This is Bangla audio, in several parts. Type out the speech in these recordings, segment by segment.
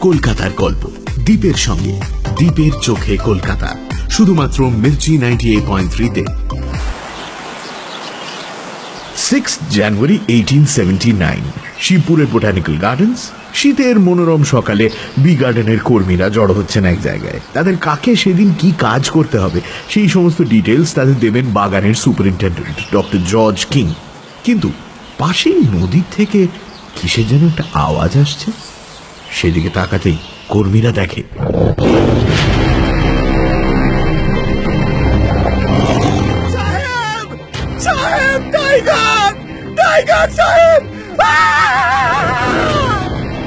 কলকাতার গল্প, দ্বীপের সঙ্গে, দ্বীপের চোখে কলকাতা। শুধুমাত্র মির্চি নাইনটি এইট পয়েন্ট থ্রিতে six January eighteen seventy nine শিবপুরের botanical gardens শীতের মনোরম সকালে বি গার্ডেনের কর্মীরা জড়ো হচ্ছেন এক জায়গায়। তাদের কাকে সেদিন কি কাজ করতে হবে, সেই সমস্ত ডিটেলস তাদের দেবেন বাগানের সুপারিনটেন্ডেন্ট ডক্টর জর্জ কিং কিন্তু পাশেই নদীর থেকে কিসের যেন একটা আওয়াজ আসছে? সেদিকে তাকাতেই কর্মীরা দেখে। সাহেব! টাইগার! টাইগার সাহেব!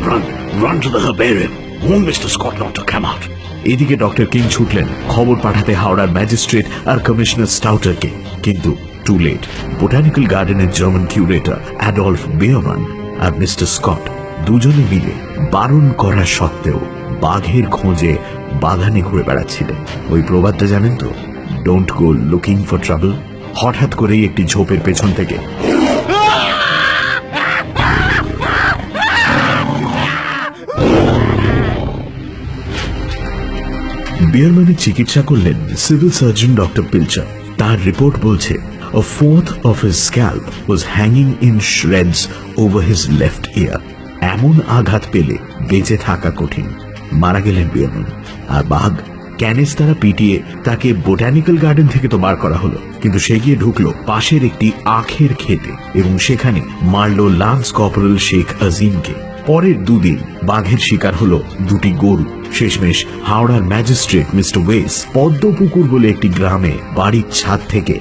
Run, run to the herbarium. Warn Mr. Scott not to come out. এদিকে ডক্টর কিং ছুটলেন খবর পাঠাতে হাওড়ার ম্যাজিস্ট্রেট আর কমিশনার স্টাউটারকে। কিন্তু টু লেট। বোটানিক্যাল গার্ডেনের জার্মান কিউরেটর অ্যাডলফ বেয়মান আর মিস্টার স্কট দুজনে মিলে বারণ করা সত্ত্বেও বাঘের খোঁজে বাগানে ঘুরে বেড়াচ্ছিলেন। ওই প্রবাদটা জানেন তো? Don't go looking for trouble হঠাৎ করেই একটি ঝোপের পেছন থেকে বিয়ারম্যানের চিকিৎসা করলেন সিভিল সার্জন ডক্টর পিলচার তার রিপোর্ট বলছে, A fourth of his scalp was hanging in shreds over his left ear. এমন আঘাত পেলে বেঁচে থাকা কঠিন। মারা গেলেন বিয়ারম্যান আর বাঘ ক্যানেস দ্বারা পিটিয়ে তাকে বোটানিক্যাল গার্ডেন থেকে তো বার করা হলো। কিন্তু সে গিয়ে ঢুকলো পাশের একটি আখের খেতে এবং সেখানে মারল লান্স কর্পোরাল শেখ আজিমকে। পরের দুদিন বাঘের শিকার হলো দুটি গরু। শেষমেশ হাওড়ার ম্যাজিস্ট্রেট মিস্টার ওয়েস পদ্মপুকুর বলে একটি গ্রামে বাড়ির ছাদ থেকে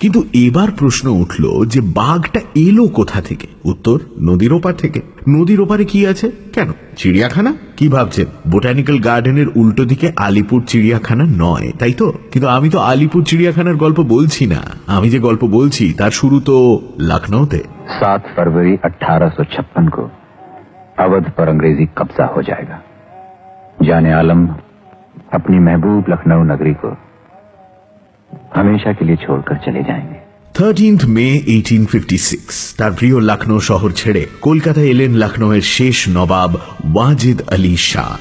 কিন্তু এবার প্রশ্ন উঠল যে বাঘটা এলো কোথা থেকে? উত্তর, নদীর ওপার থেকে। নদীর ওপারে কি আছে? কেন? চিড়িয়াখানা? কি ভাবছেন? বোটানিক্যাল গার্ডেনের উল্টো দিকে আলিপুর চিড়িয়াখানা নয়, তাই তো? কিন্তু আমি তো আলিপুর চিড়িয়াখানার গল্প বলছি না। আমি যে গল্প বলছি, তার শুরু তো লখনৌতে সাত ফেব্রুয়ারি আঠারোশো ছাপ্পান অবধ পর अंग्रेजी कब्जा হয়ে যায় জানে আলম, আপনি মেহবুব লখনৌ নগরী हमेशा के लिए छोड़कर चले जाएंगे থার্টিন্থ মে এইটিন তার প্রিয় লখনৌ শহর ছেড়ে কলকাতা এলেন লখনৌয়ের শেষ নবাব ওয়াজিদ আলী শাহ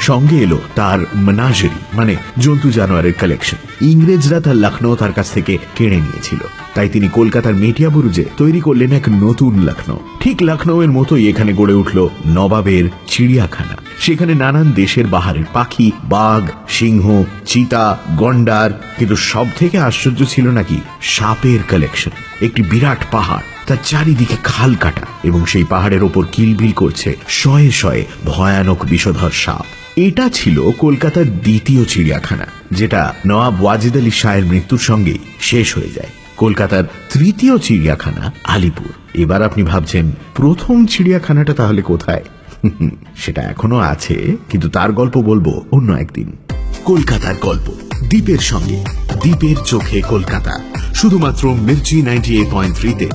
সঙ্গে এলো তার মনাজেরি মানে জন্তু জানোয়ারের কালেকশন ইংরেজরা তার লখনৌ তার কাছ থেকে কেড়ে নিয়েছিল তাই তিনি কলকাতার মেটিয়াবুরুজে তৈরি করলেন এক নতুন লখনৌ। ঠিক লখনৌয়ের মতোই এখানে গড়ে উঠল নবাবের চিড়িয়াখানা। সেখানে নানান দেশের বাহারের পাখি, বাঘ, সিংহ, চিতা, গন্ডার, কিন্তু সব থেকে আশ্চর্য ছিল নাকি সাপের কালেকশন একটি বিরাট পাহাড়, তার চারিদিকে খাল কাটা এবং সেই পাহাড়ের ওপর কিলবিল করছে শয়ে শয়ে ভয়ানক বিষধর সাপ। এটা ছিল কলকাতার দ্বিতীয় চিড়িয়াখানা, যেটা নওয়াব ওয়াজিদ আলী শাহের মৃত্যুর সঙ্গেই শেষ হয়ে যায়। কলকাতার তৃতীয় চিড়িয়াখানা, আলিপুর। এবার আপনি ভাবছেন, প্রথম চিড়িয়াখানাটা তাহলে কোথায়? সেটা এখনও আছে, কিন্তু তার গল্প বলব অন্য একদিন। কলকাতার গল্প, দ্বীপের সঙ্গে, দ্বীপের চোখে কলকাতা। শুধুমাত্র মির্চি নাইনটি এইট পয়েন্ট থ্রিতে।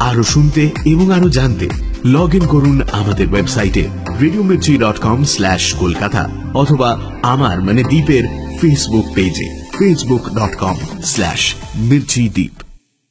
আরও শুনতে এবং আরও জানতে লগ ইন করুন আমাদের ওয়েবসাইটে radio Mirchi dot com slash Kolkata, অথবা আমার মানে দ্বীপের ফেসবুক পেজে Facebook dot com slash Mirchi Dweep